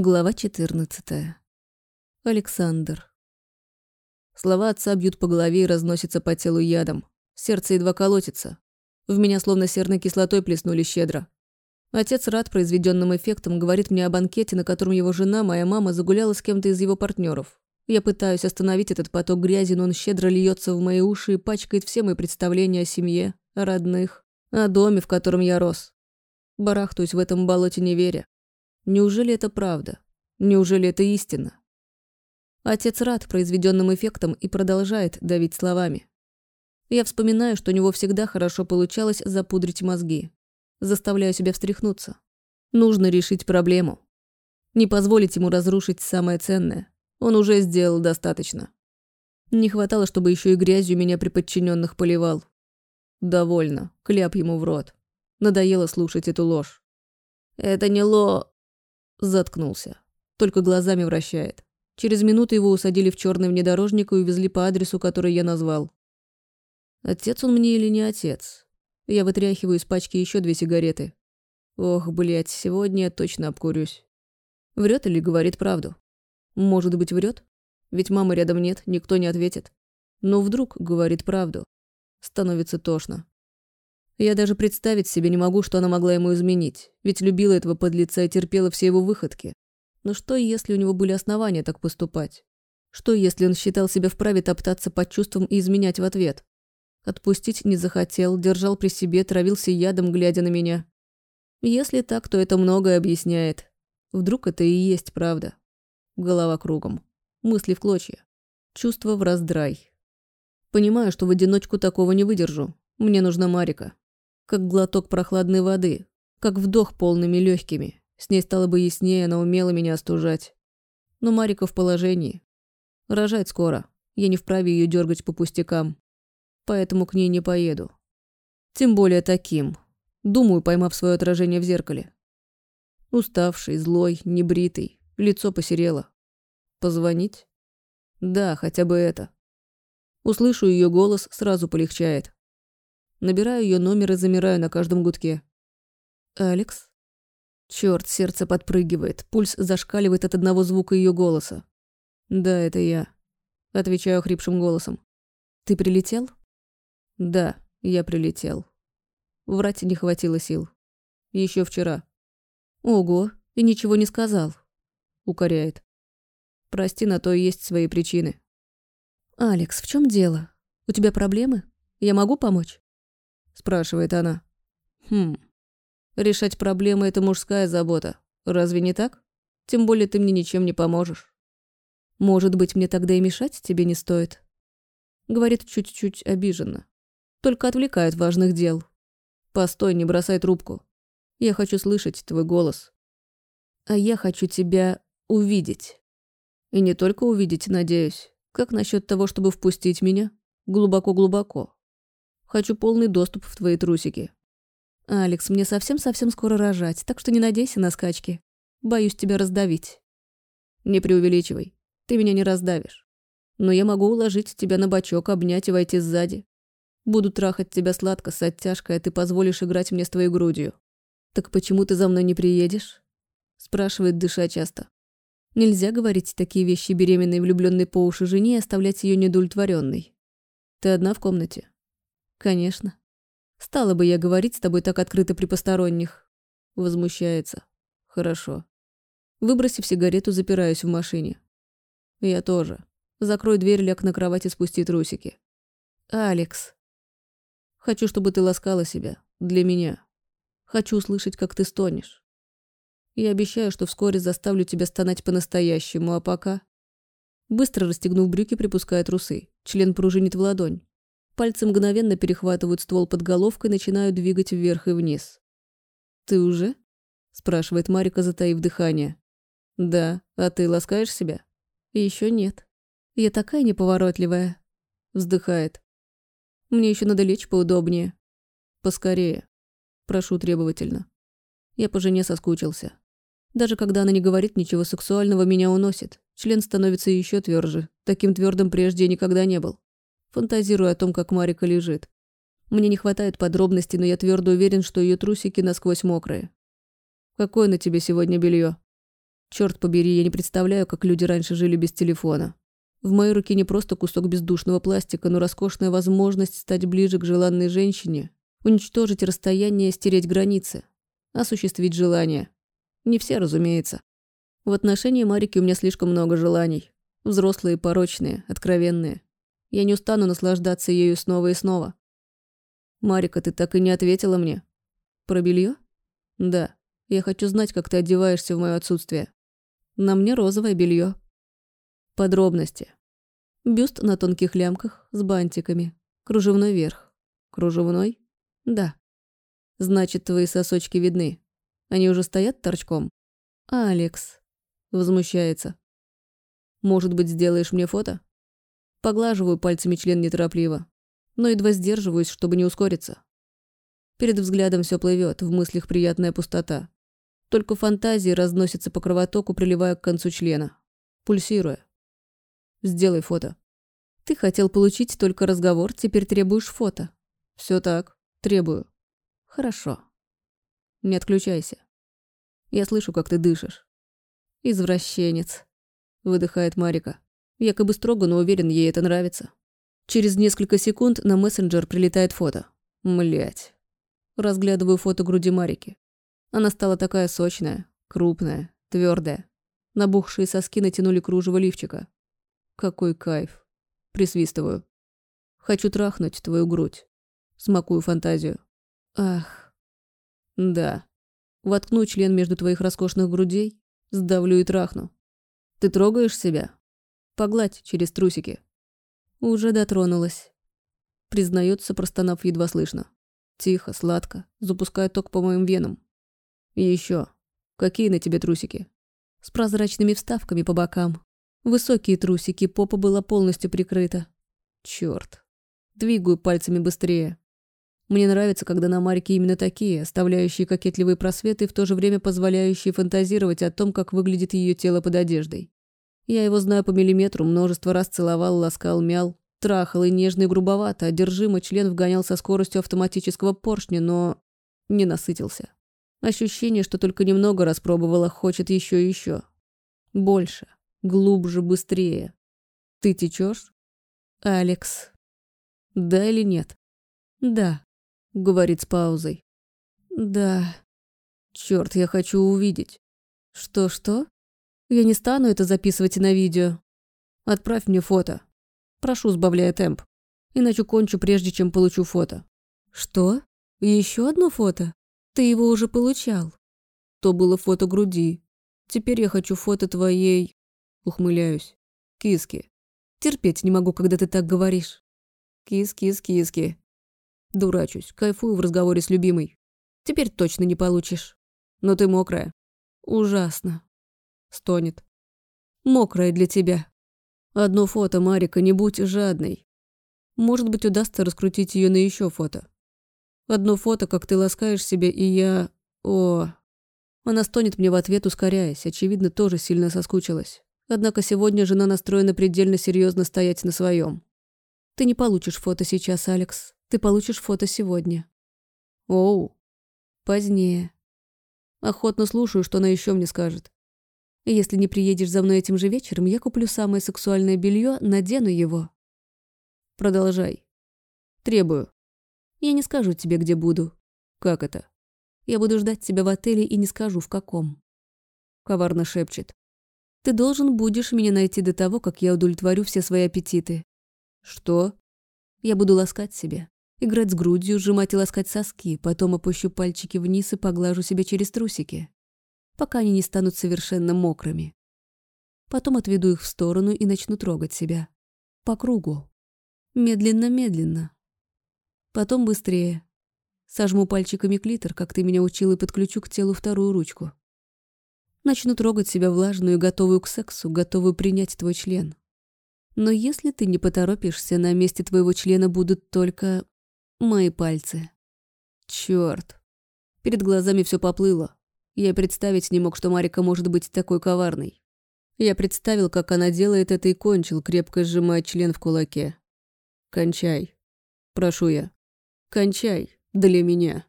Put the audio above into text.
Глава 14. Александр. Слова отца бьют по голове и разносятся по телу ядом. Сердце едва колотится. В меня словно серной кислотой плеснули щедро. Отец рад произведенным эффектом, говорит мне о банкете, на котором его жена, моя мама, загуляла с кем-то из его партнеров. Я пытаюсь остановить этот поток грязи, но он щедро льется в мои уши и пачкает все мои представления о семье, о родных, о доме, в котором я рос. Барахтаюсь в этом болоте не веря. Неужели это правда? Неужели это истина? Отец рад произведенным эффектом и продолжает давить словами. Я вспоминаю, что у него всегда хорошо получалось запудрить мозги. Заставляю себя встряхнуться. Нужно решить проблему. Не позволить ему разрушить самое ценное. Он уже сделал достаточно. Не хватало, чтобы еще и грязью меня при подчиненных поливал. Довольно. Кляп ему в рот. Надоело слушать эту ложь. «Это не ло...» Заткнулся. Только глазами вращает. Через минуту его усадили в черный внедорожник и увезли по адресу, который я назвал. Отец он мне или не отец? Я вытряхиваю из пачки еще две сигареты. Ох, блядь, сегодня я точно обкурюсь. Врет или говорит правду? Может быть, врет? Ведь мамы рядом нет, никто не ответит. Но вдруг говорит правду. Становится тошно. Я даже представить себе не могу, что она могла ему изменить, ведь любила этого подлеца и терпела все его выходки. Но что, если у него были основания так поступать? Что, если он считал себя вправе топтаться под чувством и изменять в ответ? Отпустить не захотел, держал при себе, травился ядом, глядя на меня. Если так, то это многое объясняет. Вдруг это и есть правда. Голова кругом. Мысли в клочья. Чувства в раздрай. Понимаю, что в одиночку такого не выдержу. Мне нужна Марика как глоток прохладной воды, как вдох полными легкими. С ней стало бы яснее, она умела меня остужать. Но Марика в положении. Рожать скоро. Я не вправе ее дергать по пустякам. Поэтому к ней не поеду. Тем более таким. Думаю, поймав свое отражение в зеркале. Уставший, злой, небритый. Лицо посерело. Позвонить? Да, хотя бы это. Услышу ее голос, сразу полегчает. Набираю ее номер и замираю на каждом гудке. «Алекс?» Черт, сердце подпрыгивает, пульс зашкаливает от одного звука ее голоса. «Да, это я», — отвечаю хрипшим голосом. «Ты прилетел?» «Да, я прилетел». Врать не хватило сил. Еще вчера. «Ого, и ничего не сказал», — укоряет. «Прости, на то есть свои причины». «Алекс, в чем дело? У тебя проблемы? Я могу помочь?» Спрашивает она. Хм. Решать проблемы – это мужская забота. Разве не так? Тем более ты мне ничем не поможешь. Может быть, мне тогда и мешать тебе не стоит? Говорит чуть-чуть обиженно. Только отвлекает важных дел. Постой, не бросай трубку. Я хочу слышать твой голос. А я хочу тебя увидеть. И не только увидеть, надеюсь. Как насчет того, чтобы впустить меня? Глубоко-глубоко. Хочу полный доступ в твои трусики. Алекс, мне совсем-совсем скоро рожать, так что не надейся на скачки. Боюсь тебя раздавить. Не преувеличивай. Ты меня не раздавишь. Но я могу уложить тебя на бочок, обнять и войти сзади. Буду трахать тебя сладко, с оттяжкой, а ты позволишь играть мне с твоей грудью. Так почему ты за мной не приедешь? Спрашивает, дыша часто. Нельзя говорить такие вещи беременной, влюбленной по уши жене и оставлять ее недовлетворенной. Ты одна в комнате? Конечно. Стала бы я говорить с тобой так открыто при посторонних. Возмущается. Хорошо. Выбросив сигарету, запираюсь в машине. Я тоже. Закрой дверь, ляг на кровать и спусти трусики. Алекс. Хочу, чтобы ты ласкала себя. Для меня. Хочу услышать, как ты стонешь. Я обещаю, что вскоре заставлю тебя стонать по-настоящему, а пока... Быстро расстегнув брюки, припуская трусы. Член пружинит в ладонь. Пальцы мгновенно перехватывают ствол под головкой и начинают двигать вверх и вниз. «Ты уже?» – спрашивает Марика, затаив дыхание. «Да. А ты ласкаешь себя?» Еще нет. Я такая неповоротливая». Вздыхает. «Мне еще надо лечь поудобнее». «Поскорее». Прошу требовательно. Я по жене соскучился. Даже когда она не говорит ничего сексуального, меня уносит. Член становится еще тверже. Таким твердым прежде я никогда не был. Фантазирую о том, как Марика лежит. Мне не хватает подробностей, но я твердо уверен, что ее трусики насквозь мокрые. Какое на тебе сегодня белье? Черт побери, я не представляю, как люди раньше жили без телефона. В моей руке не просто кусок бездушного пластика, но роскошная возможность стать ближе к желанной женщине, уничтожить расстояние, стереть границы, осуществить желание. Не все, разумеется. В отношении Марики у меня слишком много желаний. Взрослые, порочные, откровенные. Я не устану наслаждаться ею снова и снова. «Марика, ты так и не ответила мне. Про белье? Да. Я хочу знать, как ты одеваешься в мое отсутствие. На мне розовое белье. Подробности. Бюст на тонких лямках с бантиками. Кружевной верх. Кружевной? Да. Значит, твои сосочки видны. Они уже стоят торчком? Алекс. Возмущается. Может быть, сделаешь мне фото? Поглаживаю пальцами член неторопливо, но едва сдерживаюсь, чтобы не ускориться. Перед взглядом все плывет, в мыслях приятная пустота. Только фантазии разносятся по кровотоку, приливая к концу члена. Пульсируя. Сделай фото. Ты хотел получить только разговор, теперь требуешь фото. Все так. Требую. Хорошо. Не отключайся. Я слышу, как ты дышишь. Извращенец. Выдыхает Марика. Якобы строго, но уверен, ей это нравится. Через несколько секунд на мессенджер прилетает фото. Млять. Разглядываю фото груди Марики. Она стала такая сочная, крупная, твердая. Набухшие соски натянули кружево лифчика. Какой кайф. Присвистываю. Хочу трахнуть твою грудь. Смакую фантазию. Ах. Да. Воткну член между твоих роскошных грудей, сдавлю и трахну. Ты трогаешь себя? Погладь через трусики. Уже дотронулась. Признается, простонав едва слышно. Тихо, сладко, запуская ток по моим венам. Еще. Какие на тебе трусики? С прозрачными вставками по бокам. Высокие трусики, попа была полностью прикрыта. Черт. Двигаю пальцами быстрее. Мне нравится, когда на Марике именно такие, оставляющие кокетливые просветы и в то же время позволяющие фантазировать о том, как выглядит ее тело под одеждой. Я его знаю по миллиметру, множество раз целовал, ласкал, мял, трахал и нежно и грубовато, одержимо член вгонял со скоростью автоматического поршня, но не насытился. Ощущение, что только немного распробовала, хочет еще и еще. Больше, глубже, быстрее. Ты течешь? Алекс. Да или нет? Да, говорит с паузой. Да. Черт, я хочу увидеть. Что-что? Я не стану это записывать на видео. Отправь мне фото. Прошу, сбавляя темп. Иначе кончу, прежде чем получу фото. Что? Еще одно фото? Ты его уже получал. То было фото груди. Теперь я хочу фото твоей... Ухмыляюсь. Киски. Терпеть не могу, когда ты так говоришь. Кис-кис-киски. Дурачусь, кайфую в разговоре с любимой. Теперь точно не получишь. Но ты мокрая. Ужасно. Стонет. Мокрая для тебя. Одно фото, Марика, не будь жадной. Может быть, удастся раскрутить ее на еще фото. Одно фото, как ты ласкаешь себя, и я... О... Она стонет мне в ответ, ускоряясь, очевидно, тоже сильно соскучилась. Однако сегодня жена настроена предельно серьезно стоять на своем. Ты не получишь фото сейчас, Алекс. Ты получишь фото сегодня. Оу. Позднее. Охотно слушаю, что она еще мне скажет. Если не приедешь за мной этим же вечером, я куплю самое сексуальное белье, надену его. Продолжай. Требую. Я не скажу тебе, где буду. Как это? Я буду ждать тебя в отеле и не скажу, в каком. Коварно шепчет. Ты должен будешь меня найти до того, как я удовлетворю все свои аппетиты. Что? Я буду ласкать себя. Играть с грудью, сжимать и ласкать соски, потом опущу пальчики вниз и поглажу себя через трусики, пока они не станут совершенно мокрыми. Потом отведу их в сторону и начну трогать себя. По кругу. Медленно-медленно, Потом быстрее. Сожму пальчиками клитор, как ты меня учил, и подключу к телу вторую ручку. Начну трогать себя влажную, готовую к сексу, готовую принять твой член. Но если ты не поторопишься, на месте твоего члена будут только мои пальцы. Чёрт. Перед глазами все поплыло. Я представить не мог, что Марика может быть такой коварной. Я представил, как она делает это и кончил, крепко сжимая член в кулаке. «Кончай. Прошу я». Кончай для меня.